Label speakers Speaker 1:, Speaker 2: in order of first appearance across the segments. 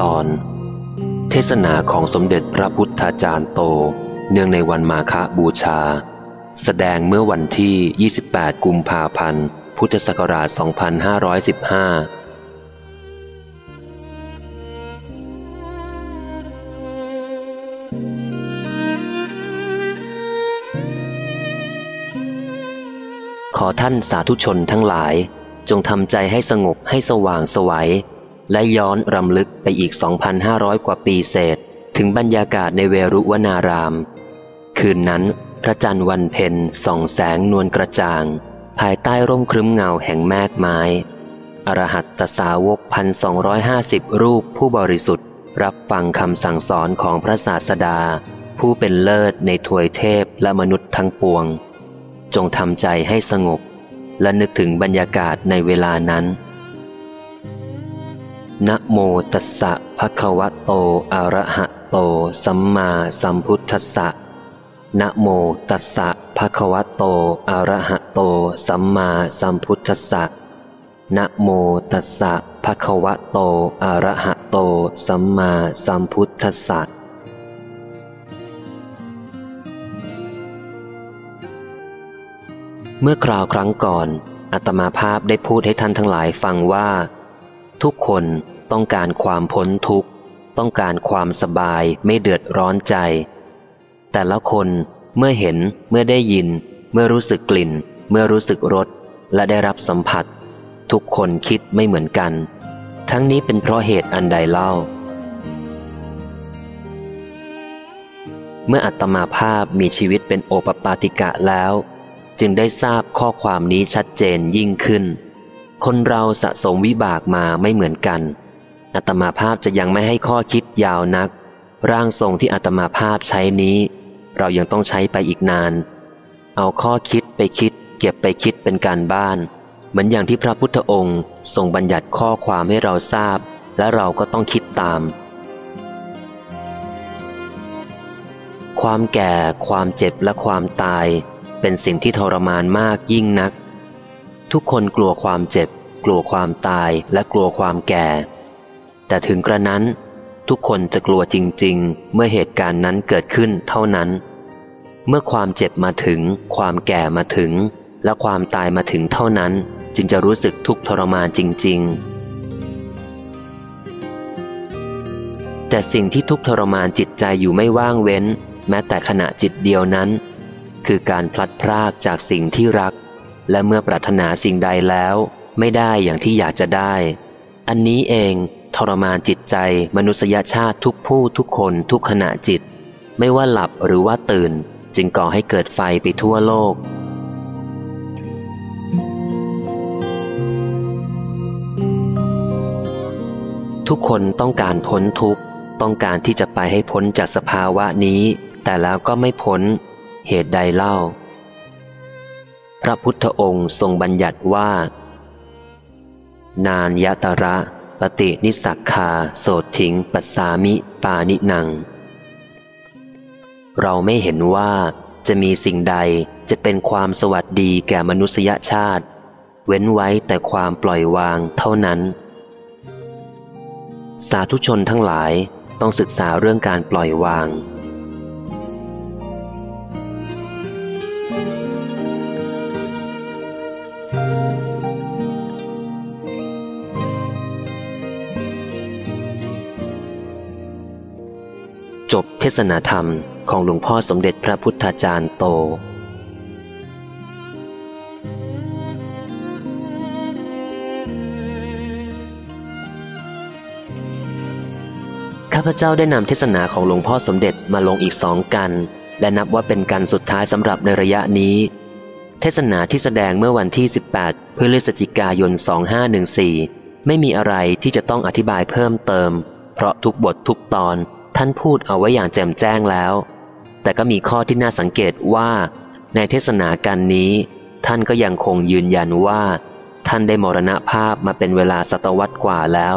Speaker 1: ตอน เทศนาของสมเด็จพระพุทธาจารย์โต เนื่องในวันมาฆบูชา แสดงเมื่อวันที่ 28 กุมภาพันธ์ พุทธศักราช 2515ขอท่านสาธุชนทั้งหลาย จงทำใจให้สงบให้สว่างสวัย และย้อนรำลึกไปอีก 2,500 กว่าปีเศษ ถึงบรรยากาศในเวรุวนาราม คืนนั้น พระจันทร์วันเพ็ญส่องแสงนวลกระจ่าง ภายใต้ร่มครึ้มเงาแห่งแมกไม้ อรหัตตสาวกพันสองห้าสิบรูปผู้บริสุทธิ์ รับฟังคำสั่งสอนของพระศาสดา ผู้เป็นเลิศในถวยเทพและมนุษย์ทั้งปวง จงทำใจให้สงบ และนึกถึงบรรยากาศในเวลานั้น นะโมตัสสะภะคะวะโต อะระหะโต สัมมาสัมพุทธัสสะนะโมตัสสะภะคะวะโต อะระหะโต สัมมาสัมพุทธัสสะนะโมตัสสะภะคะวะโต อะระหะโต สัมมาสัมพุทธัสสะเมื่อคราวครั้งก่อน อัตมาภาพได้พูดให้ท่านทั้งหลายฟังว่า ทุกคนต้องการความพ้นทุกข์ ต้องการความสบายไม่เดือดร้อนใจ แต่ละคนเมื่อเห็นเมื่อได้ยิน เมื่อรู้สึกกลิ่น เมื่อรู้สึกรสและได้รับสัมผัส ทุกคนคิดไม่เหมือนกัน ทั้งนี้เป็นเพราะเหตุอันใดเล่า เมื่ออัตมาภาพมีชีวิตเป็นโอปปาติกะแล้ว จึงได้ทราบข้อความนี้ชัดเจนยิ่งขึ้น คนเราสะสมวิบากมาไม่เหมือนกัน อัตมาภาพจะยังไม่ให้ข้อคิดยาวนัก ร่างทรงที่อัตมาภาพใช้นี้ เรายังต้องใช้ไปอีกนาน เอาข้อคิดไปคิด เก็บไปคิดเป็นการบ้าน เหมือนอย่างที่พระพุทธองค์ทรงบัญญัติข้อความให้เราทราบ และเราก็ต้องคิดตาม ความแก่ ความเจ็บและความตาย เป็นสิ่งที่ทรมานมากยิ่งนัก ทุกคนกลัวความเจ็บ กลัวความตายและกลัวความแก่ แต่ถึงกระนั้น ทุกคนจะกลัวจริง ๆ เมื่อเหตุการณ์นั้นเกิดขึ้นเท่านั้น เมื่อความเจ็บมาถึง ความแก่มาถึง และความตายมาถึงเท่านั้น จึงจะรู้สึกทุกทรมานจริง ๆแต่สิ่งที่ทุกทรมานจิตใจอยู่ไม่ว่างเว้น แม้แต่ขณะจิตเดียวนั้น คือการพลัดพรากจากสิ่งที่รัก และเมื่อปรารถนาสิ่งใดแล้ว ไม่ได้อย่างที่อยากจะได้ อันนี้เองทรมานจิตใจมนุษยชาติทุกผู้ทุกคนทุกขณะจิต ไม่ว่าหลับหรือว่าตื่น จึงก่อให้เกิดไฟไปทั่วโลก ทุกคนต้องการพ้นทุกข์ ต้องการที่จะไปให้พ้นจากสภาวะนี้ แต่แล้วก็ไม่พ้น เหตุใดเล่า พระพุทธองค์ทรงบัญญัติว่า นานยตระปฏินิสักคาโสถิงปัสสามิปานินัง เราไม่เห็นว่าจะมีสิ่งใดจะเป็นความสวัสดีแก่มนุษยชาติ เว้นไว้แต่ความปล่อยวางเท่านั้น สาธุชนทั้งหลายต้องศึกษาเรื่องการปล่อยวาง ทศนาธรรมของหลวงพ่อสมเด็จพระพุทธาจารย์โต ข้าพเจ้าได้นำเทศนาของหลวงพ่อสมเด็จมาลงอีกสองกัน และนับว่าเป็นการสุดท้ายสำหรับในระยะนี้ เทศนาที่แสดงเมื่อวันที่ 18พฤศจิกายน 2514 ไม่มีอะไรที่จะต้องอธิบายเพิ่มเติม เพราะทุกบททุกตอน ท่านพูดเอาไว้อย่างแจ่มแจ้งแล้ว แต่ก็มีข้อที่น่าสังเกตว่า ในเทศนาการนี้ ท่านก็ยังคงยืนยันว่า ท่านได้มรณภาพมาเป็นเวลาศตวรรษกว่าแล้ว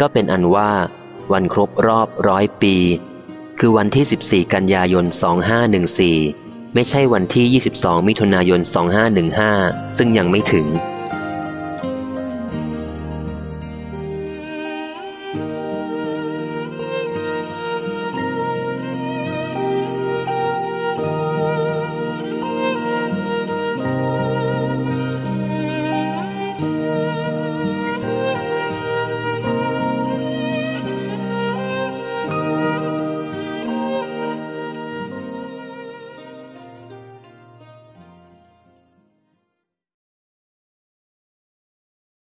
Speaker 1: ก็เป็นอันว่า วันครบรอบร้อยปี คือวันที่ 14 กันยายน 2514 ไม่ใช่วันที่ 22 มิถุนายน 2515 ซึ่งยังไม่ถึง